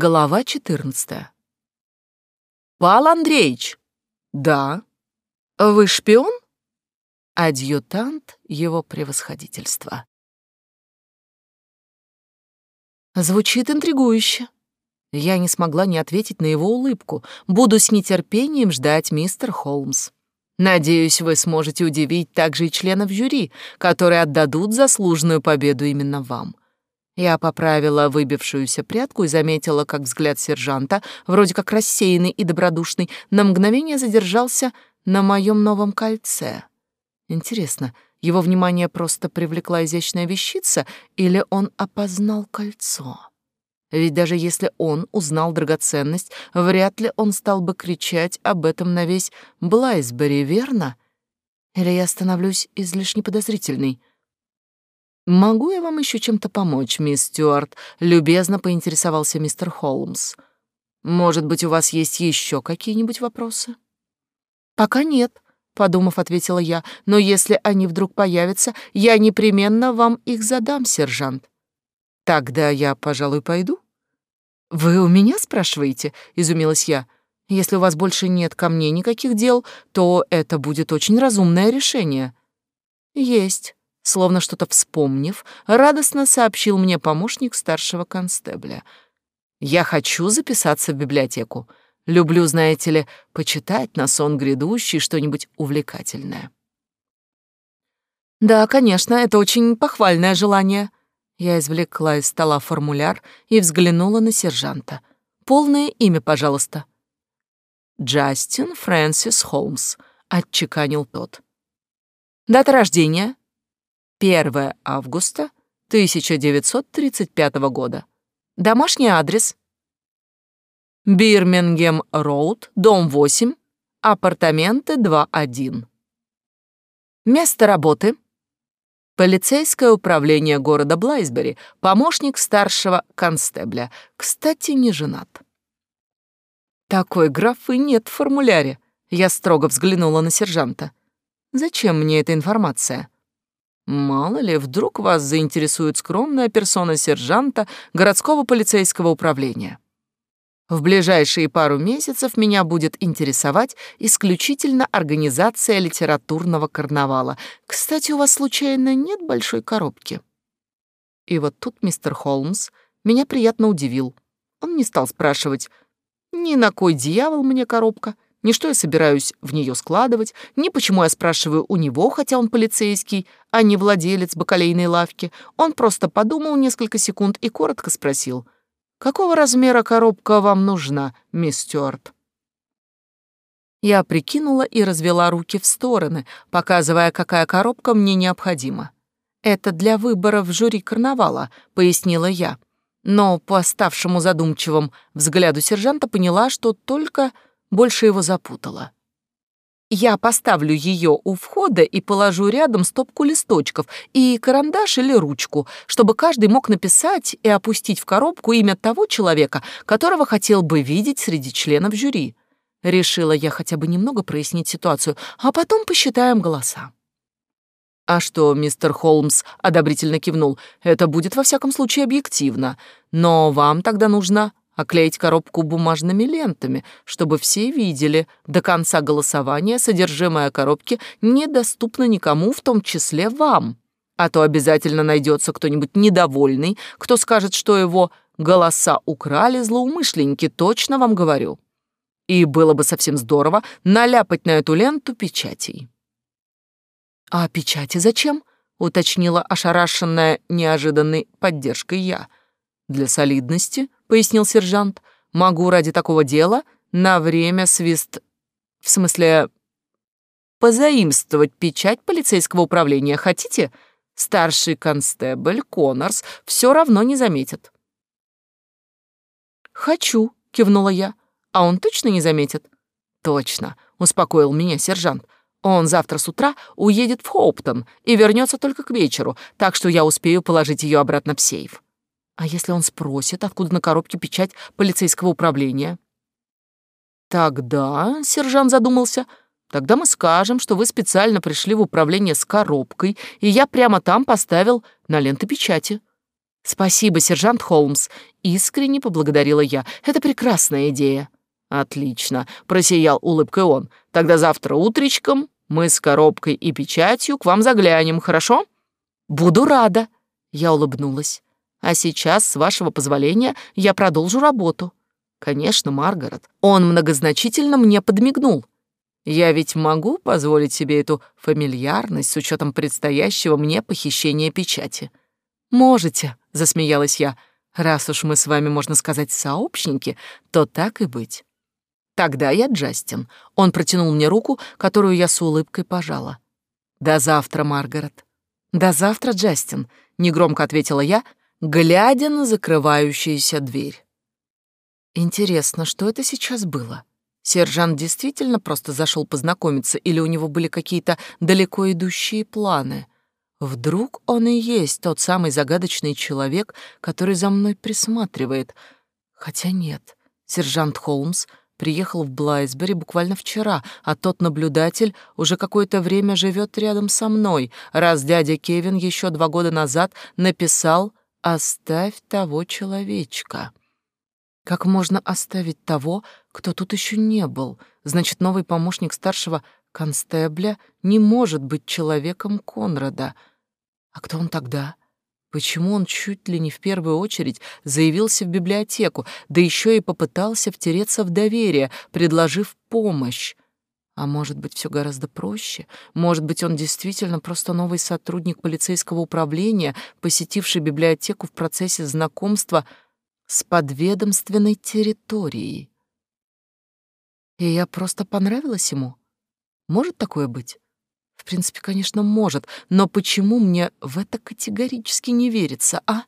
Глава 14. Пал Андреевич. Да. Вы шпион? Адъютант его превосходительства. Звучит интригующе. Я не смогла не ответить на его улыбку. Буду с нетерпением ждать мистер Холмс. Надеюсь, вы сможете удивить также и членов жюри, которые отдадут заслуженную победу именно вам. Я поправила выбившуюся прядку и заметила, как взгляд сержанта, вроде как рассеянный и добродушный, на мгновение задержался на моем новом кольце. Интересно, его внимание просто привлекла изящная вещица или он опознал кольцо? Ведь даже если он узнал драгоценность, вряд ли он стал бы кричать об этом на весь Блайсбери, верно? Или я становлюсь излишне подозрительной? «Могу я вам еще чем-то помочь, мисс Стюарт?» — любезно поинтересовался мистер Холмс. «Может быть, у вас есть еще какие-нибудь вопросы?» «Пока нет», — подумав, ответила я, «но если они вдруг появятся, я непременно вам их задам, сержант». «Тогда я, пожалуй, пойду». «Вы у меня спрашиваете?» — изумилась я. «Если у вас больше нет ко мне никаких дел, то это будет очень разумное решение». «Есть», Словно что-то вспомнив, радостно сообщил мне помощник старшего констебля. «Я хочу записаться в библиотеку. Люблю, знаете ли, почитать на сон грядущий что-нибудь увлекательное». «Да, конечно, это очень похвальное желание». Я извлекла из стола формуляр и взглянула на сержанта. «Полное имя, пожалуйста». «Джастин Фрэнсис Холмс», — отчеканил тот. «Дата рождения?» 1 августа 1935 года. Домашний адрес. Бирмингем Роуд, дом 8, апартаменты 2-1. Место работы. Полицейское управление города Блайсбери, помощник старшего констебля, кстати, не женат. Такой графы нет в формуляре. Я строго взглянула на сержанта. Зачем мне эта информация? Мало ли, вдруг вас заинтересует скромная персона сержанта городского полицейского управления. В ближайшие пару месяцев меня будет интересовать исключительно организация литературного карнавала. Кстати, у вас случайно нет большой коробки? И вот тут мистер Холмс меня приятно удивил. Он не стал спрашивать, ни на кой дьявол мне коробка, ни что я собираюсь в нее складывать, ни почему я спрашиваю у него, хотя он полицейский, а не владелец бакалейной лавки. Он просто подумал несколько секунд и коротко спросил, «Какого размера коробка вам нужна, мисс Стюарт?» Я прикинула и развела руки в стороны, показывая, какая коробка мне необходима. «Это для выбора в жюри карнавала», — пояснила я. Но по оставшему задумчивым взгляду сержанта поняла, что только больше его запутала. Я поставлю ее у входа и положу рядом стопку листочков и карандаш или ручку, чтобы каждый мог написать и опустить в коробку имя того человека, которого хотел бы видеть среди членов жюри. Решила я хотя бы немного прояснить ситуацию, а потом посчитаем голоса. «А что, мистер Холмс одобрительно кивнул, это будет во всяком случае объективно, но вам тогда нужно оклеить коробку бумажными лентами, чтобы все видели, до конца голосования содержимое коробки недоступно никому, в том числе вам. А то обязательно найдется кто-нибудь недовольный, кто скажет, что его голоса украли злоумышленники, точно вам говорю. И было бы совсем здорово наляпать на эту ленту печатей. «А печати зачем?» — уточнила ошарашенная неожиданной поддержкой я. «Для солидности», пояснил сержант. Могу ради такого дела на время свист... В смысле, позаимствовать печать полицейского управления. Хотите? Старший констебль Коннорс все равно не заметит. «Хочу», — кивнула я. «А он точно не заметит?» «Точно», — успокоил меня сержант. «Он завтра с утра уедет в Хоуптон и вернется только к вечеру, так что я успею положить ее обратно в сейф». А если он спросит, откуда на коробке печать полицейского управления? Тогда, сержант задумался, тогда мы скажем, что вы специально пришли в управление с коробкой, и я прямо там поставил на ленты печати. «Спасибо, сержант Холмс», — искренне поблагодарила я. «Это прекрасная идея». «Отлично», — просиял улыбкой он. «Тогда завтра утречком мы с коробкой и печатью к вам заглянем, хорошо?» «Буду рада», — я улыбнулась. «А сейчас, с вашего позволения, я продолжу работу». «Конечно, Маргарет». Он многозначительно мне подмигнул. «Я ведь могу позволить себе эту фамильярность с учетом предстоящего мне похищения печати?» «Можете», — засмеялась я. «Раз уж мы с вами, можно сказать, сообщники, то так и быть». «Тогда я Джастин». Он протянул мне руку, которую я с улыбкой пожала. «До завтра, Маргарет». «До завтра, Джастин», — негромко ответила я, глядя на закрывающуюся дверь. Интересно, что это сейчас было? Сержант действительно просто зашел познакомиться или у него были какие-то далеко идущие планы — Вдруг он и есть тот самый загадочный человек, который за мной присматривает. Хотя нет, сержант Холмс приехал в Блайсбери буквально вчера, а тот наблюдатель уже какое-то время живет рядом со мной, раз дядя Кевин еще два года назад написал «Оставь того человечка». Как можно оставить того, кто тут еще не был? Значит, новый помощник старшего констебля не может быть человеком Конрада. А кто он тогда? Почему он чуть ли не в первую очередь заявился в библиотеку, да еще и попытался втереться в доверие, предложив помощь? А может быть, все гораздо проще? Может быть, он действительно просто новый сотрудник полицейского управления, посетивший библиотеку в процессе знакомства с подведомственной территорией? И я просто понравилась ему? Может такое быть? В принципе, конечно, может, но почему мне в это категорически не верится, а?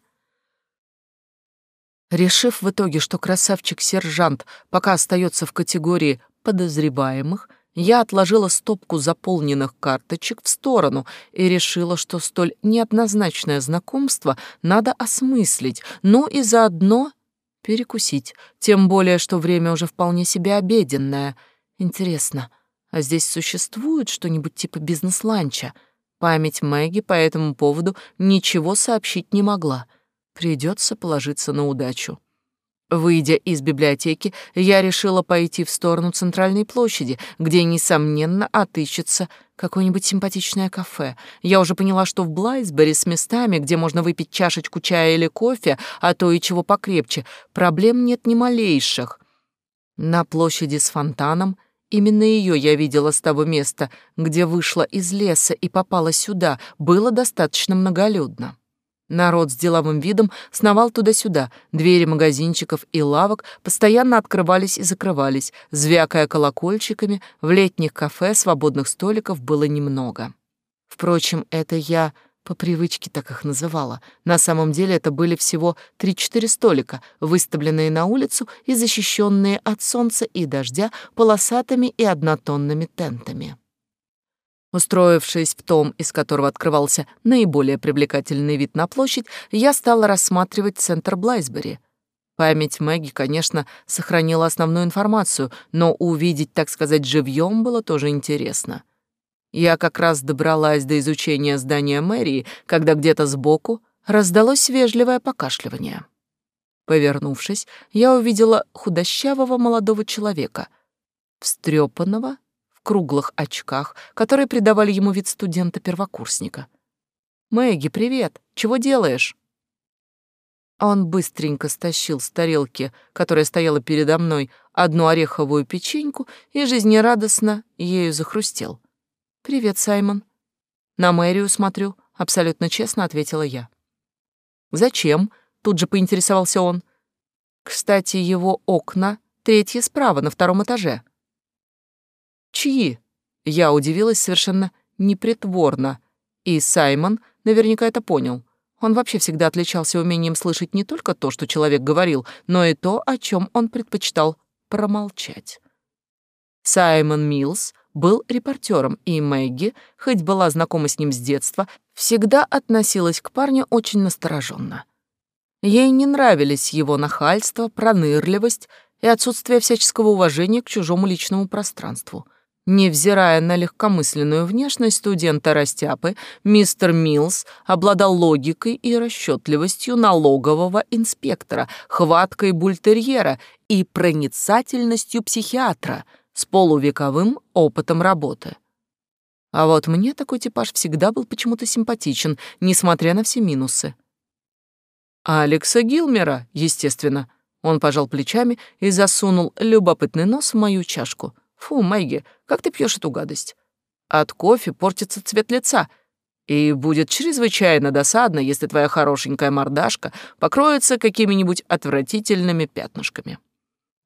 Решив в итоге, что красавчик-сержант пока остается в категории подозреваемых, я отложила стопку заполненных карточек в сторону и решила, что столь неоднозначное знакомство надо осмыслить, ну и заодно перекусить, тем более, что время уже вполне себе обеденное. Интересно, а здесь существует что-нибудь типа бизнес-ланча? Память Мэгги по этому поводу ничего сообщить не могла. Придется положиться на удачу. Выйдя из библиотеки, я решила пойти в сторону центральной площади, где, несомненно, отыщется какое-нибудь симпатичное кафе. Я уже поняла, что в Блайсбери с местами, где можно выпить чашечку чая или кофе, а то и чего покрепче, проблем нет ни малейших. На площади с фонтаном — Именно ее я видела с того места, где вышла из леса и попала сюда, было достаточно многолюдно. Народ с деловым видом сновал туда-сюда, двери магазинчиков и лавок постоянно открывались и закрывались, звякая колокольчиками, в летних кафе свободных столиков было немного. Впрочем, это я по привычке так их называла. На самом деле это были всего 3-4 столика, выставленные на улицу и защищенные от солнца и дождя полосатыми и однотонными тентами. Устроившись в том, из которого открывался наиболее привлекательный вид на площадь, я стала рассматривать центр Блайсбери. Память Мэгги, конечно, сохранила основную информацию, но увидеть, так сказать, живьем было тоже интересно. Я как раз добралась до изучения здания мэрии, когда где-то сбоку раздалось вежливое покашливание. Повернувшись, я увидела худощавого молодого человека, встрепанного, круглых очках, которые придавали ему вид студента-первокурсника. «Мэгги, привет! Чего делаешь?» Он быстренько стащил с тарелки, которая стояла передо мной, одну ореховую печеньку и жизнерадостно ею захрустел. «Привет, Саймон». «На мэрию смотрю», — абсолютно честно ответила я. «Зачем?» — тут же поинтересовался он. «Кстати, его окна третье справа, на втором этаже». «Чьи?» — я удивилась совершенно непритворно, и Саймон наверняка это понял. Он вообще всегда отличался умением слышать не только то, что человек говорил, но и то, о чем он предпочитал промолчать. Саймон Милс был репортером, и Мэгги, хоть была знакома с ним с детства, всегда относилась к парню очень настороженно. Ей не нравились его нахальство, пронырливость и отсутствие всяческого уважения к чужому личному пространству. Невзирая на легкомысленную внешность студента Растяпы, мистер Милс обладал логикой и расчетливостью налогового инспектора, хваткой бультерьера и проницательностью психиатра с полувековым опытом работы. А вот мне такой типаж всегда был почему-то симпатичен, несмотря на все минусы. Алекса Гилмера, естественно. Он пожал плечами и засунул любопытный нос в мою чашку. Фу, Мэгги, как ты пьешь эту гадость? От кофе портится цвет лица, и будет чрезвычайно досадно, если твоя хорошенькая мордашка покроется какими-нибудь отвратительными пятнышками.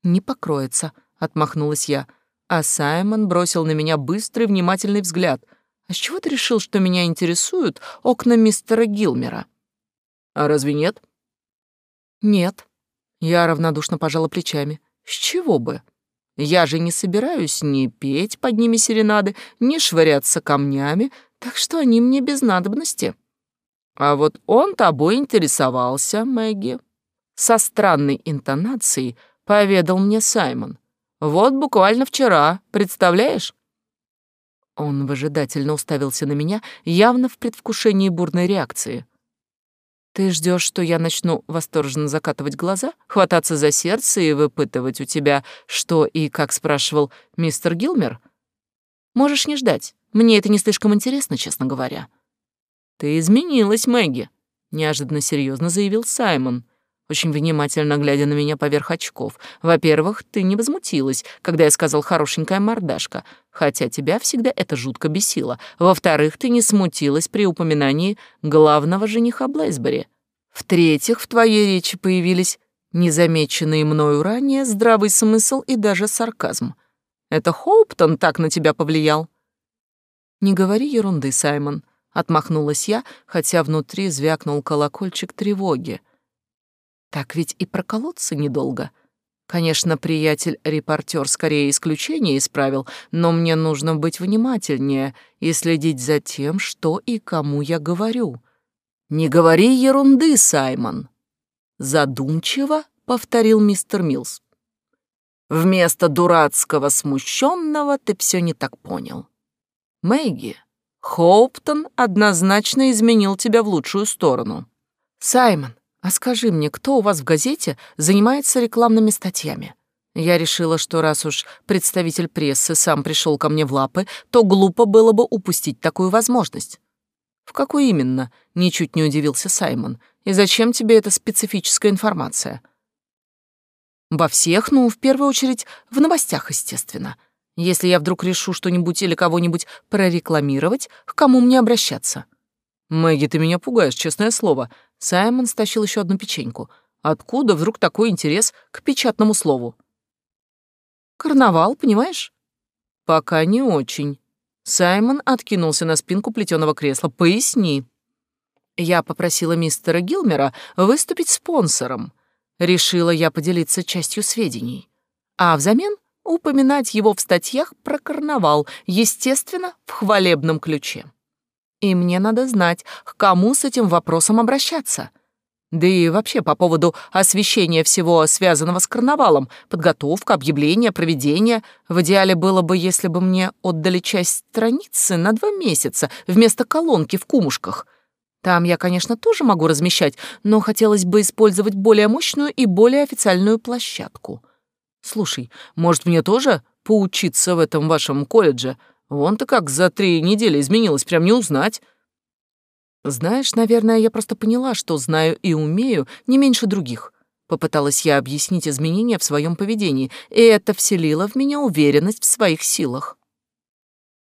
Не покроется, отмахнулась я, а Саймон бросил на меня быстрый внимательный взгляд. А с чего ты решил, что меня интересуют окна мистера Гилмера? А разве нет? Нет. Я равнодушно пожала плечами. С чего бы? Я же не собираюсь ни петь под ними серенады, ни швыряться камнями, так что они мне без надобности. А вот он тобой интересовался, Мэгги. Со странной интонацией поведал мне Саймон. Вот буквально вчера, представляешь? Он выжидательно уставился на меня, явно в предвкушении бурной реакции. Ты ждешь, что я начну восторженно закатывать глаза, хвататься за сердце и выпытывать у тебя, что и как спрашивал мистер Гилмер? Можешь не ждать. Мне это не слишком интересно, честно говоря. Ты изменилась, Мэгги, неожиданно серьезно заявил Саймон, очень внимательно глядя на меня поверх очков. Во-первых, ты не возмутилась, когда я сказал «хорошенькая мордашка», хотя тебя всегда это жутко бесило. Во-вторых, ты не смутилась при упоминании главного жениха Блейсбери. В-третьих, в твоей речи появились незамеченные мною ранее здравый смысл и даже сарказм. Это Хоуптон так на тебя повлиял? Не говори ерунды, Саймон, отмахнулась я, хотя внутри звякнул колокольчик тревоги. Так ведь и проколоться недолго. Конечно, приятель-репортер скорее исключение исправил, но мне нужно быть внимательнее и следить за тем, что и кому я говорю. «Не говори ерунды, Саймон!» Задумчиво повторил мистер Милс. «Вместо дурацкого смущенного ты все не так понял. Мэгги, Хоуптон однозначно изменил тебя в лучшую сторону. Саймон, «А скажи мне, кто у вас в газете занимается рекламными статьями?» Я решила, что раз уж представитель прессы сам пришел ко мне в лапы, то глупо было бы упустить такую возможность. «В какую именно?» — ничуть не удивился Саймон. «И зачем тебе эта специфическая информация?» «Во всех, ну, в первую очередь, в новостях, естественно. Если я вдруг решу что-нибудь или кого-нибудь прорекламировать, к кому мне обращаться?» «Мэгги, ты меня пугаешь, честное слово. Саймон стащил еще одну печеньку. Откуда вдруг такой интерес к печатному слову? Карнавал, понимаешь? Пока не очень. Саймон откинулся на спинку плетеного кресла. Поясни. Я попросила мистера Гилмера выступить спонсором. Решила я поделиться частью сведений. А взамен упоминать его в статьях про карнавал, естественно, в хвалебном ключе и мне надо знать, к кому с этим вопросом обращаться. Да и вообще по поводу освещения всего, связанного с карнавалом, подготовка, объявление, проведение. В идеале было бы, если бы мне отдали часть страницы на два месяца вместо колонки в кумушках. Там я, конечно, тоже могу размещать, но хотелось бы использовать более мощную и более официальную площадку. Слушай, может, мне тоже поучиться в этом вашем колледже?» Вон-то как за три недели изменилось, прям не узнать. Знаешь, наверное, я просто поняла, что знаю и умею не меньше других. Попыталась я объяснить изменения в своем поведении, и это вселило в меня уверенность в своих силах.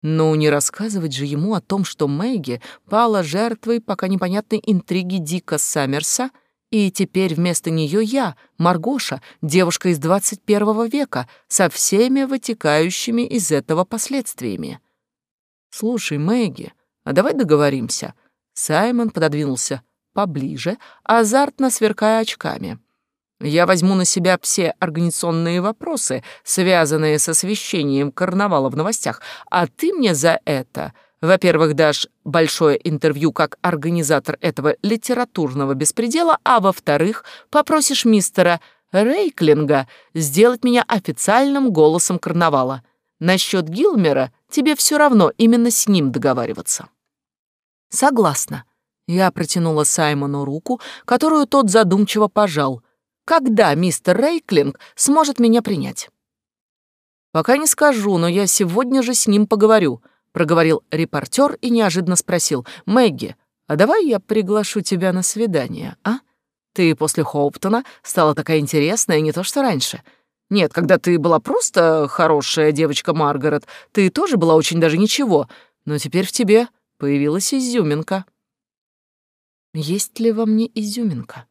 Но не рассказывать же ему о том, что Мэгги пала жертвой пока непонятной интриги Дика Саммерса — и теперь вместо нее я, Маргоша, девушка из 21 века, со всеми вытекающими из этого последствиями. Слушай, Мэгги, а давай договоримся. Саймон пододвинулся поближе, азартно сверкая очками. Я возьму на себя все организационные вопросы, связанные с освещением карнавала в новостях, а ты мне за это во-первых, дашь большое интервью как организатор этого литературного беспредела, а во-вторых, попросишь мистера Рейклинга сделать меня официальным голосом карнавала. насчет Гилмера тебе все равно именно с ним договариваться. Согласна. Я протянула Саймону руку, которую тот задумчиво пожал. Когда мистер Рейклинг сможет меня принять? Пока не скажу, но я сегодня же с ним поговорю, проговорил репортер и неожиданно спросил: "Мэгги, а давай я приглашу тебя на свидание, а? Ты после Хоуптона стала такая интересная, не то что раньше. Нет, когда ты была просто хорошая девочка Маргарет, ты тоже была очень даже ничего, но теперь в тебе появилась изюминка. Есть ли во мне изюминка?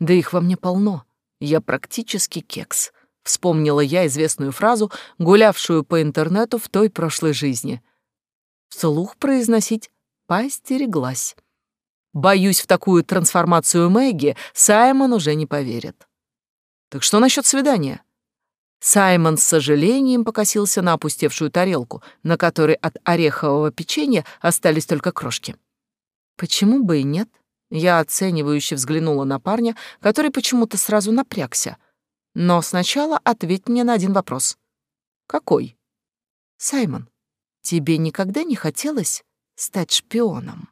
Да их во мне полно. Я практически кекс. Вспомнила я известную фразу, гулявшую по интернету в той прошлой жизни. Вслух произносить постереглась. Боюсь, в такую трансформацию Мэгги Саймон уже не поверит. Так что насчет свидания? Саймон с сожалением покосился на опустевшую тарелку, на которой от орехового печенья остались только крошки. Почему бы и нет? Я оценивающе взглянула на парня, который почему-то сразу напрягся. Но сначала ответь мне на один вопрос. Какой? Саймон, тебе никогда не хотелось стать шпионом?